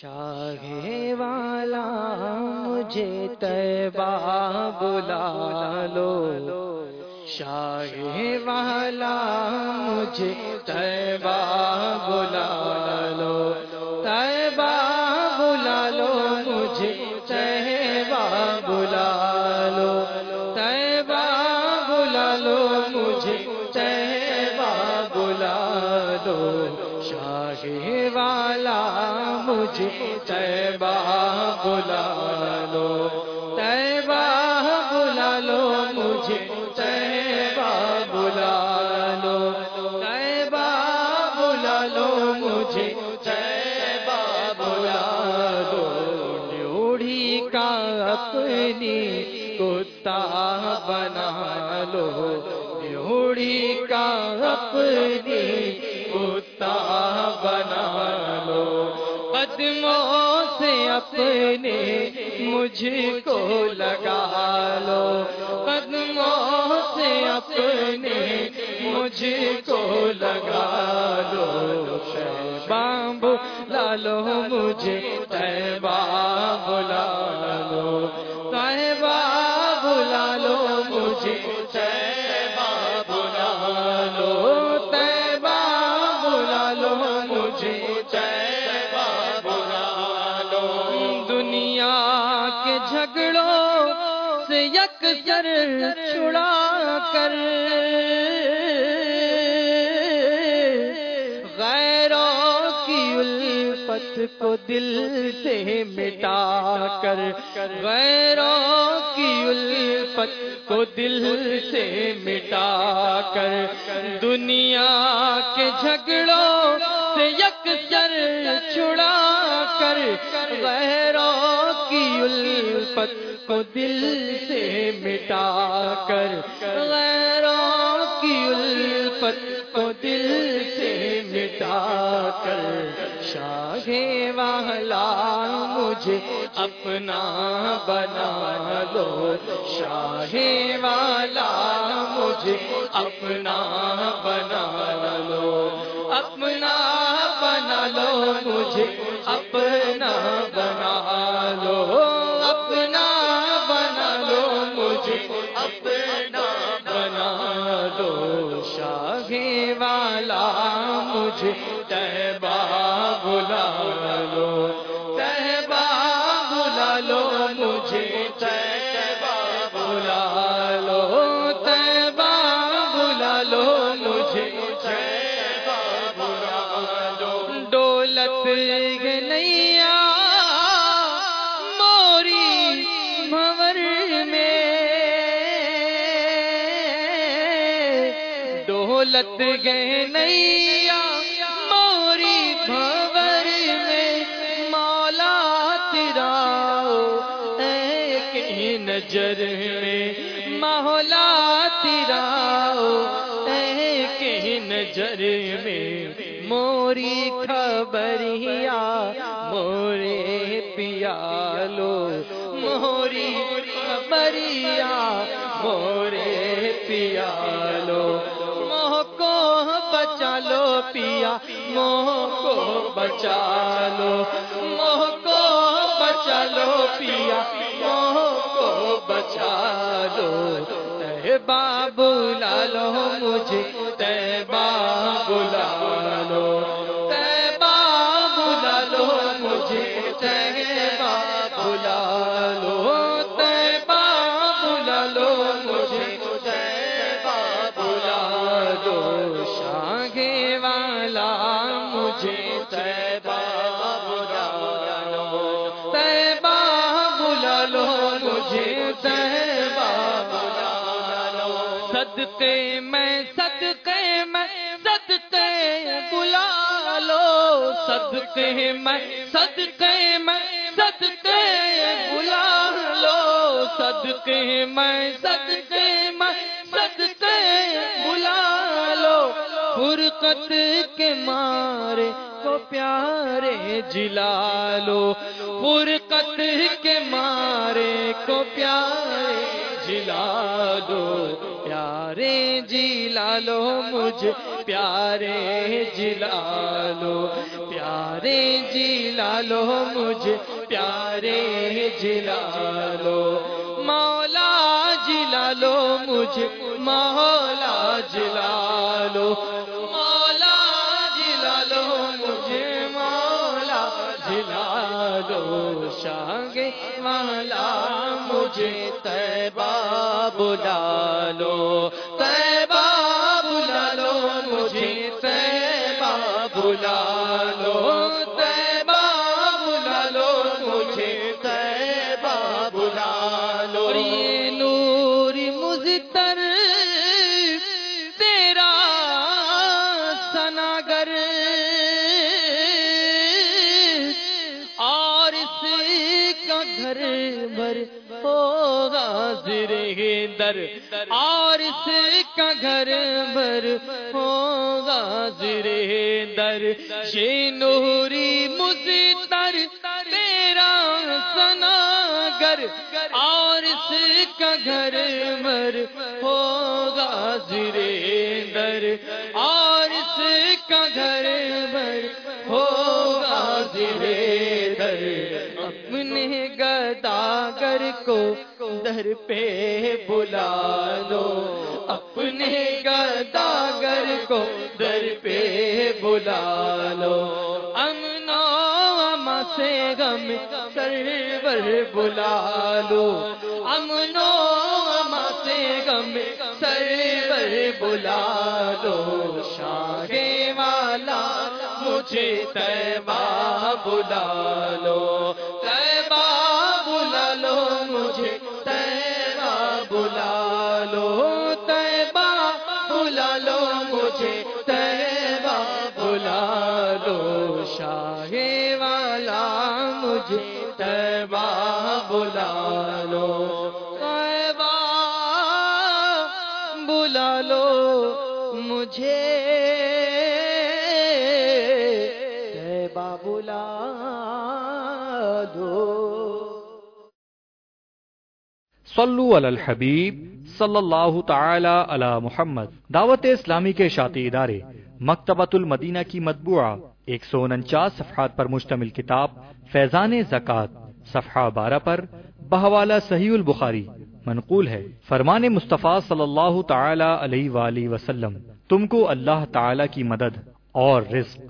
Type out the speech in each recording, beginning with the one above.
شاہ والا مجھے تیبہ بلا لو۔ شاہ والا مجھے تیبہ بلا مجھے تیبہ بلا لو تیبہ بلا لو مجھے تیبہ بلا لو تیبہ بلا لو مجھے تیبہ بلا لو ڈیوڑی کا اپنی کتا بنا لو ڈیوڑی کا اپنی قدموں سے اپنے مجھ کو لگا لو۔ قدموں سے اپنے مجھ کو لگا لو۔ بامبو لالو مجھے کے جھگڑوں سے یک سر چھڑا کر۔ غیروں کی الفت کو دل سے مٹا کر۔ غیروں کی الفت کو دل سے مٹا کر۔ دنیا کے جھگڑوں سے یک سر چھڑا کر۔ غیروں الفت کو دل سے مٹا کر، غیروں کی الفت کو دل سے مٹا کر شاہ والا مجھے اپنا بنا لو شاہ والا مجھے اپنا بنا لو، اپنا بنا لو مجھے اپنا مجھے۔ تیبہ بلا لو تیبہ بلا لو مجھے۔ تیبہ بلا لو تیبہ بلا لو مجھے۔ تیبہ بلا لو۔ دولت گنیا موری بھور میں۔ دولت گنیا ایک نظر میں مولا تیرا ایک نظر میں موری خبریا مورے پیالو، موری خبریا مورے پیالو، موہ کو بچا لو پیا، موہ کو بچا لو، موہ کو بچا لو پیا موہ کو بچا لو۔ بابو لالو مجھے صدقے میں صدقے میں صدقے بلا لو صدقے میں صدقے میں صدقے بلا لو صدقے میں صدقے میں صدقے بلا لو فرقت کے مارے کو پیارے جلا لو فرقت کے مارے کو پیارے جلا دو پیارے جلا لو مجھ پیارے جلا لو پیارے جلا لو مجھے پیارے جلا لو مولا جلا لو مجھے مولا جلا لو شاگ مولا مجھے تیبہ بلا لو تیبہ بلا لو، مجھے تیبہ بلا لو تیبہ بلا لو، مجھے تیبہ بلا لو۔ یہ نور مزتر در اور اس کا گھر بھر ہوگا زرے در یہ نوری مزتر تیرا سناگر۔ اور اس کا گھر بھر ہوگا زرے در اور اس کا گھر بھر ہوگا زرے در اپنے گداگر کو در پہ بلا لو اپنے گداگر کو در پہ بلا لو امن و سے غم سرور بلا لو امن و سے غم سرور بلا لو شاہ والا مجھے تیبہ بلا لو لو تیبہ بلا لو مجھے تیبہ بلا لو شاہ والا مجھے تیبہ بلا لو تیبہ بلا لو مجھے تیبہ بلا دو صلو علی الحبیب صلی اللہ تعالی علی محمد، دعوت اسلامی کے شاطی ادارے، مکتبۃ المدینہ کی مطبوعہ، ایک سو انچاس صفحات پر مشتمل کتاب، فیضان زکوٰۃ، صفحہ بارہ پر بحوالہ صحیح البخاری، منقول ہے۔ فرمان مصطفیٰ صلی اللہ تعالی علیہ وآلہ وسلم، تم کو اللہ تعالی کی مدد اور رزق،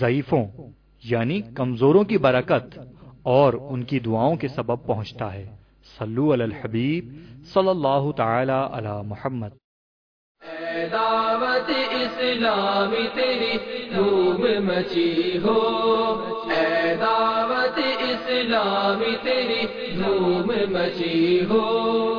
ضعیفوں یعنی کمزوروں کی برکت اور ان کی دعاؤں کے سبب پہنچتا ہے۔ صلو علی الحبیب صلی اللہ تعالی علی محمد. اے دعوت اسلامی تیری دھوم مچی ہو. اے دعوت اسلامی تیری دھوم مچی ہو.